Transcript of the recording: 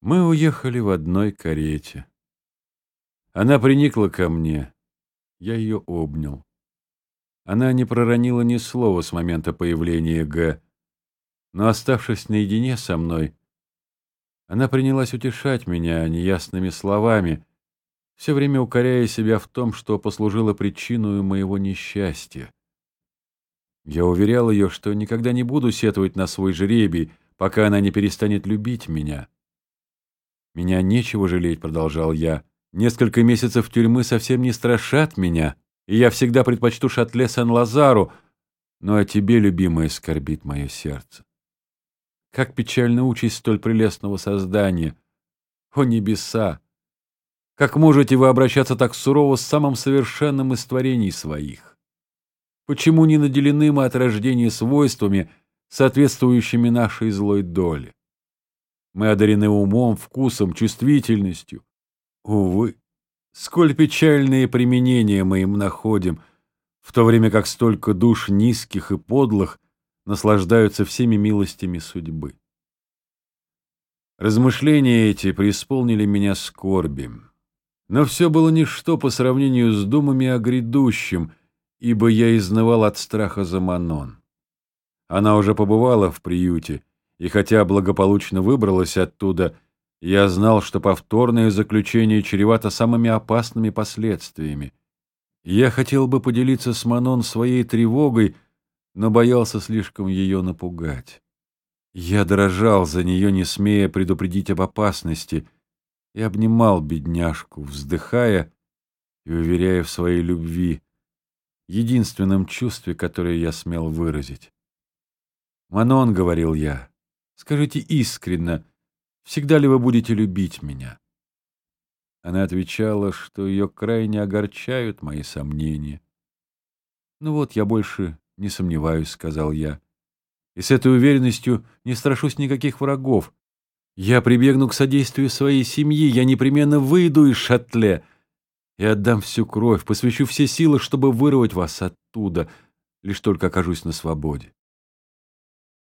Мы уехали в одной карете. Она приникла ко мне. Я ее обнял. Она не проронила ни слова с момента появления Г. Но, оставшись наедине со мной, она принялась утешать меня неясными словами, все время укоряя себя в том, что послужило причиной моего несчастья. Я уверял ее, что никогда не буду сетовать на свой жребий, пока она не перестанет любить меня. «Меня нечего жалеть», — продолжал я. «Несколько месяцев тюрьмы совсем не страшат меня, и я всегда предпочту Шатле Сан-Лазару, но о тебе, любимая, скорбит мое сердце. Как печальна участь столь прелестного создания! О небеса! Как можете вы обращаться так сурово с самым совершенным из творений своих? Почему не наделены мы от рождения свойствами, соответствующими нашей злой доле? Мы одарены умом, вкусом, чувствительностью. Увы, сколь печальные применения мы им находим, в то время как столько душ низких и подлых наслаждаются всеми милостями судьбы. Размышления эти преисполнили меня скорби. Но все было ничто по сравнению с думами о грядущем, ибо я изнывал от страха за Манон. Она уже побывала в приюте, и хотя благополучно выбралась оттуда, я знал, что повторное заключение чревато самыми опасными последствиями. Я хотел бы поделиться с Манон своей тревогой, но боялся слишком ее напугать. Я дрожал за нее, не смея предупредить об опасности, и обнимал бедняжку, вздыхая и уверяя в своей любви, единственном чувстве, которое я смел выразить. «Манон», — говорил я, Скажите искренно, всегда ли вы будете любить меня?» Она отвечала, что ее крайне огорчают мои сомнения. «Ну вот, я больше не сомневаюсь», — сказал я. «И с этой уверенностью не страшусь никаких врагов. Я прибегну к содействию своей семьи, я непременно выйду из шатле и отдам всю кровь, посвящу все силы, чтобы вырвать вас оттуда, лишь только окажусь на свободе.